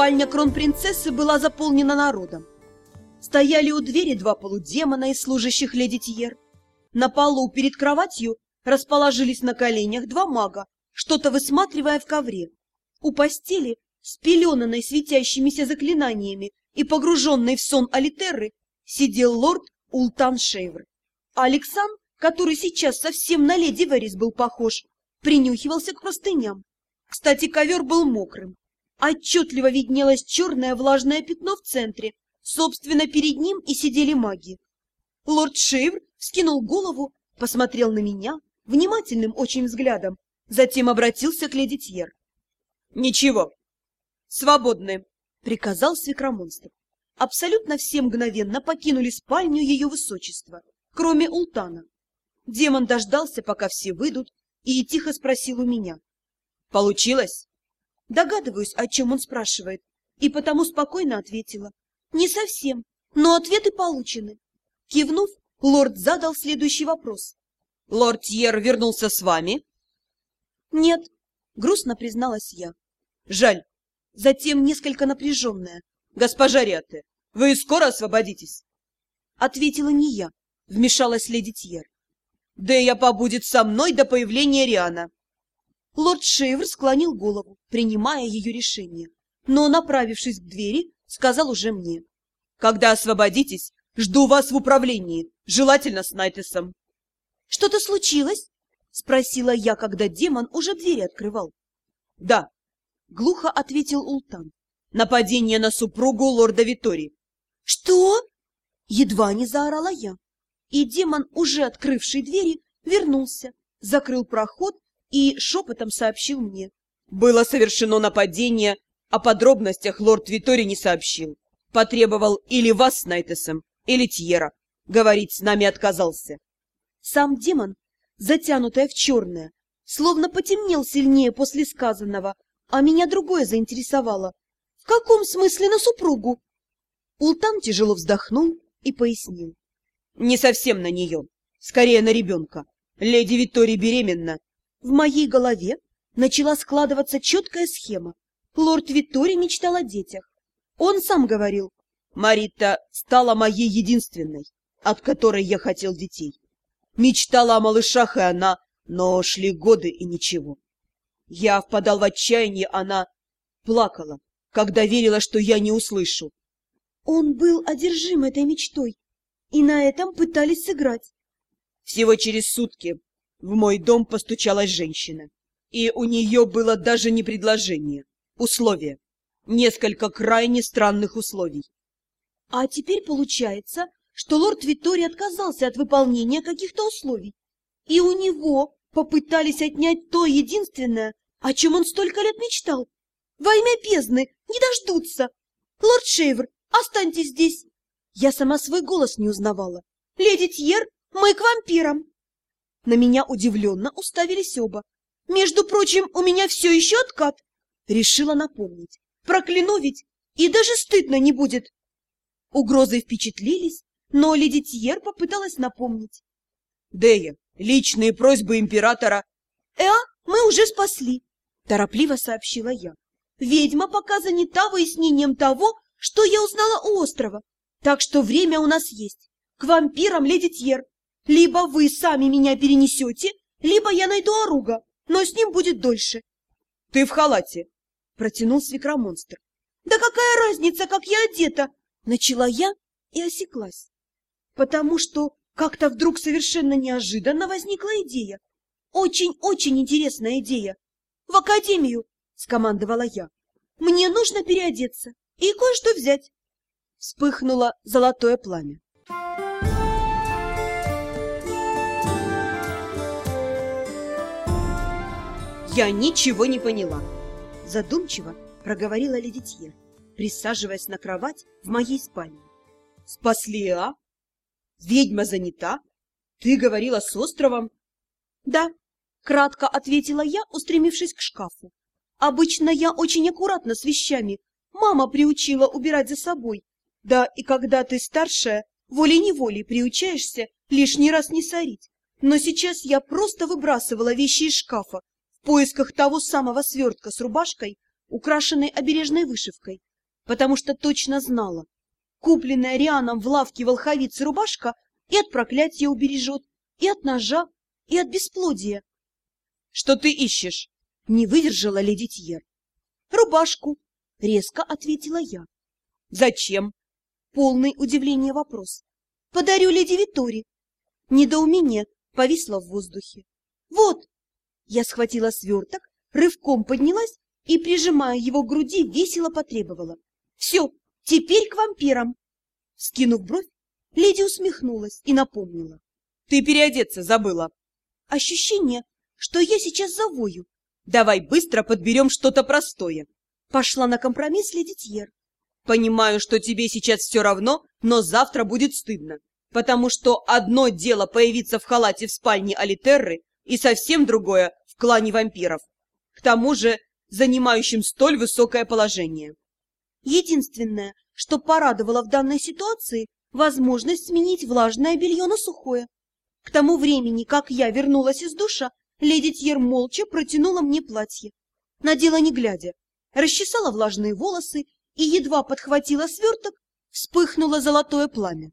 Спальня кронпринцессы была заполнена народом. Стояли у двери два полудемона из служащих леди Тьер. На полу перед кроватью расположились на коленях два мага, что-то высматривая в ковре. У постели, спеленанной светящимися заклинаниями и погруженной в сон Алитерры, сидел лорд Ултан Шейвр. А Александр, который сейчас совсем на леди Верис был похож, принюхивался к простыням. Кстати, ковер был мокрым. Отчетливо виднелось черное влажное пятно в центре. Собственно, перед ним и сидели маги. Лорд Шейвр вскинул голову, посмотрел на меня внимательным очень взглядом, затем обратился к леди Тьер. — Ничего, свободны, — приказал свекромонстр. Абсолютно все мгновенно покинули спальню ее высочества, кроме Ултана. Демон дождался, пока все выйдут, и тихо спросил у меня. — Получилось? Догадываюсь, о чем он спрашивает, и потому спокойно ответила. — Не совсем, но ответы получены. Кивнув, лорд задал следующий вопрос. — Лорд Тьер вернулся с вами? — Нет, — грустно призналась я. — Жаль. Затем несколько напряженная. — Госпожа Риате, вы скоро освободитесь? Ответила не я, вмешалась леди Тьер. Дея побудет со мной до появления Риана. Лорд Шейвер склонил голову, принимая ее решение, но, направившись к двери, сказал уже мне. «Когда освободитесь, жду вас в управлении, желательно с Найтесом». «Что-то случилось?» — спросила я, когда демон уже двери открывал. «Да», — глухо ответил Ултан. «Нападение на супругу лорда Витори». «Что?» — едва не заорала я и демон, уже открывший двери, вернулся, закрыл проход и шепотом сообщил мне. Было совершено нападение, о подробностях лорд Витори не сообщил. Потребовал или вас с Найтесом, или Тьера. Говорить с нами отказался. Сам демон, затянутая в черное, словно потемнел сильнее после сказанного, а меня другое заинтересовало. В каком смысле на супругу? Ултан тяжело вздохнул и пояснил. Не совсем на нее, скорее на ребенка. Леди Виктория беременна. В моей голове начала складываться четкая схема. Лорд Виттори мечтал о детях. Он сам говорил, Марита стала моей единственной, от которой я хотел детей. Мечтала о малышах и она, но шли годы и ничего. Я впадал в отчаяние, она плакала, когда верила, что я не услышу. Он был одержим этой мечтой, и на этом пытались сыграть. Всего через сутки в мой дом постучалась женщина, и у нее было даже не предложение, условие, несколько крайне странных условий. А теперь получается, что лорд Виттори отказался от выполнения каких-то условий, и у него попытались отнять то единственное, о чем он столько лет мечтал. Во имя бездны не дождутся. Лорд Шейвер, останьтесь здесь. Я сама свой голос не узнавала. «Леди Тьер, мы к вампирам!» На меня удивленно уставились оба. «Между прочим, у меня все еще откат!» Решила напомнить. «Прокляну ведь, и даже стыдно не будет!» Угрозы впечатлились, но леди Тьер попыталась напомнить. «Дея, личные просьбы императора...» «Э, мы уже спасли!» Торопливо сообщила я. «Ведьма пока занята выяснением того, что я узнала у острова. Так что время у нас есть. К вампирам, леди Тьер. Либо вы сами меня перенесете, либо я найду оруга, но с ним будет дольше. — Ты в халате, — протянул свекромонстр. — Да какая разница, как я одета? Начала я и осеклась. Потому что как-то вдруг совершенно неожиданно возникла идея. Очень-очень интересная идея. В академию, — скомандовала я. Мне нужно переодеться и кое-что взять вспыхнуло золотое пламя. Я ничего не поняла. Задумчиво проговорила Ледитье, присаживаясь на кровать в моей спальне. Спасли, а? Ведьма занята? Ты говорила с островом? Да, кратко ответила я, устремившись к шкафу. Обычно я очень аккуратна с вещами. Мама приучила убирать за собой, да и когда ты старшая, волей-неволей приучаешься лишний раз не сорить. Но сейчас я просто выбрасывала вещи из шкафа поисках того самого свертка с рубашкой, украшенной обережной вышивкой, потому что точно знала. Купленная Рианом в лавке волховицы рубашка и от проклятия убережет, и от ножа, и от бесплодия. — Что ты ищешь? — не выдержала леди Тьер. — Рубашку, — резко ответила я. — Зачем? — полный удивления вопрос. — Подарю леди Витори. Недоумение повисло в воздухе. — Вот! Я схватила сверток, рывком поднялась и, прижимая его к груди, весело потребовала. — Все, теперь к вампирам! Скинув бровь, леди усмехнулась и напомнила. — Ты переодеться забыла. Ощущение, что я сейчас завою. Давай быстро подберем что-то простое. Пошла на компромисс леди Тьер. Понимаю, что тебе сейчас все равно, но завтра будет стыдно. Потому что одно дело появиться в халате в спальне Алитерры и совсем другое клане вампиров. К тому же занимающим столь высокое положение. Единственное, что порадовало в данной ситуации, возможность сменить влажное белье на сухое. К тому времени, как я вернулась из душа, леди Тьер молча протянула мне платье. Надела не глядя, расчесала влажные волосы и едва подхватила сверток, вспыхнуло золотое пламя.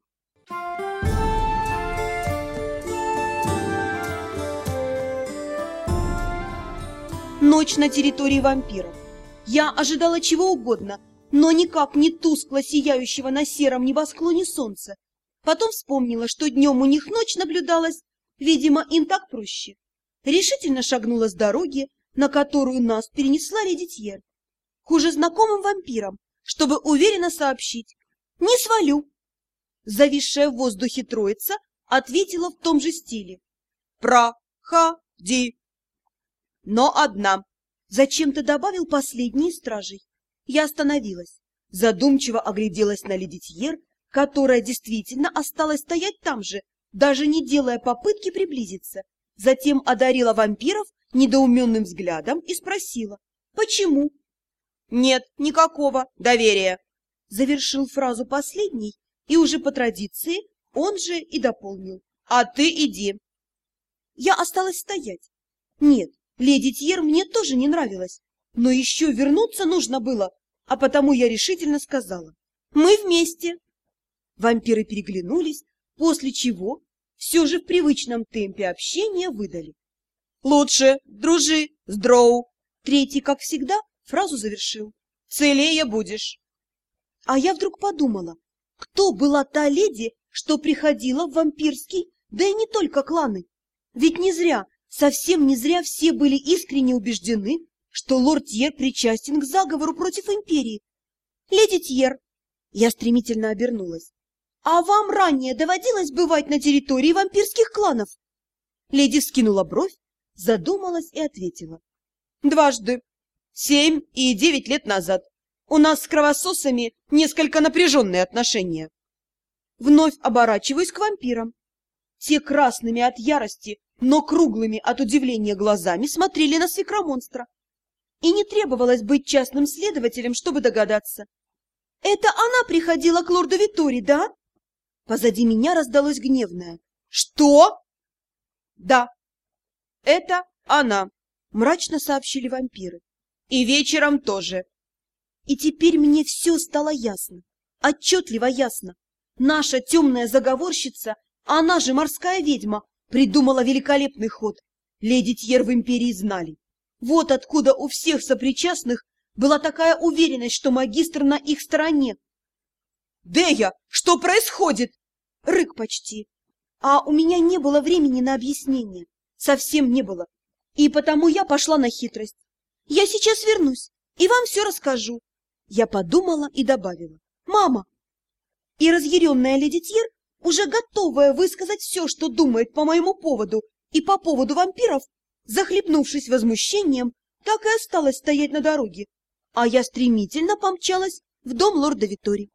Ночь на территории вампиров. Я ожидала чего угодно, но никак не тускло сияющего на сером небосклоне солнца. Потом вспомнила, что днем у них ночь наблюдалась, видимо, им так проще. Решительно шагнула с дороги, на которую нас перенесла леди Тьер, к уже знакомым вампирам, чтобы уверенно сообщить «Не свалю!». Зависшая в воздухе троица ответила в том же стиле «Проходи!» Но одна. Зачем-то добавил последний стражей. Я остановилась, задумчиво огляделась на ледитьер, которая действительно осталась стоять там же, даже не делая попытки приблизиться. Затем одарила вампиров недоуменным взглядом и спросила, почему? «Нет никакого доверия», — завершил фразу последний, и уже по традиции он же и дополнил. «А ты иди». Я осталась стоять. Нет, леди Тьер мне тоже не нравилась, но еще вернуться нужно было, а потому я решительно сказала. «Мы вместе!» Вампиры переглянулись, после чего все же в привычном темпе общения выдали. «Лучше дружи с дроу!» Третий, как всегда, фразу завершил. «Целее будешь!» А я вдруг подумала, кто была та леди, что приходила в вампирский, да и не только кланы. Ведь не зря, совсем не зря все были искренне убеждены, что лорд Тьер причастен к заговору против империи. Леди Тьер, я стремительно обернулась, а вам ранее доводилось бывать на территории вампирских кланов? Леди скинула бровь, задумалась и ответила. Дважды. Семь и девять лет назад. У нас с кровососами несколько напряженные отношения. Вновь оборачиваюсь к вампирам. Те красными от ярости, но круглыми от удивления глазами смотрели на свекромонстра. И не требовалось быть частным следователем, чтобы догадаться. Это она приходила к лорду Витори, да? Позади меня раздалось гневное. Что? Да, это она, мрачно сообщили вампиры. И вечером тоже. И теперь мне все стало ясно, отчетливо ясно. Наша темная заговорщица, она же морская ведьма, придумала великолепный ход. Леди Тьер в империи знали. Вот откуда у всех сопричастных была такая уверенность, что магистр на их стороне. «Дея, что происходит?» Рык почти. А у меня не было времени на объяснение. Совсем не было. И потому я пошла на хитрость. Я сейчас вернусь и вам все расскажу. Я подумала и добавила. Мама! И разъяренная леди Тьер, уже готовая высказать все, что думает по моему поводу и по поводу вампиров, захлебнувшись возмущением, так и осталась стоять на дороге, а я стремительно помчалась в дом лорда Витори.